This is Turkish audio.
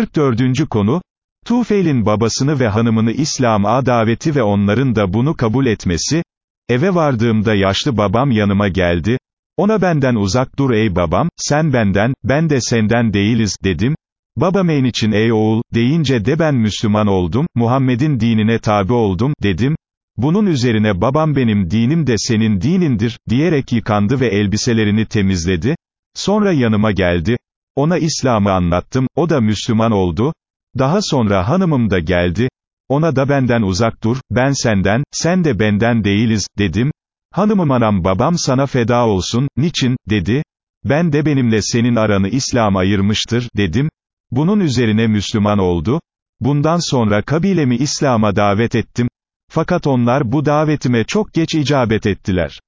44. konu, Tufel'in babasını ve hanımını İslam'a daveti ve onların da bunu kabul etmesi, eve vardığımda yaşlı babam yanıma geldi, ona benden uzak dur ey babam, sen benden, ben de senden değiliz, dedim, babameyn için ey oğul, deyince de ben Müslüman oldum, Muhammed'in dinine tabi oldum, dedim, bunun üzerine babam benim dinim de senin dinindir, diyerek yıkandı ve elbiselerini temizledi, sonra yanıma geldi, ona İslam'ı anlattım, o da Müslüman oldu, daha sonra hanımım da geldi, ona da benden uzak dur, ben senden, sen de benden değiliz, dedim, hanımım anam babam sana feda olsun, niçin, dedi, ben de benimle senin aranı İslam ayırmıştır, dedim, bunun üzerine Müslüman oldu, bundan sonra kabilemi İslam'a davet ettim, fakat onlar bu davetime çok geç icabet ettiler.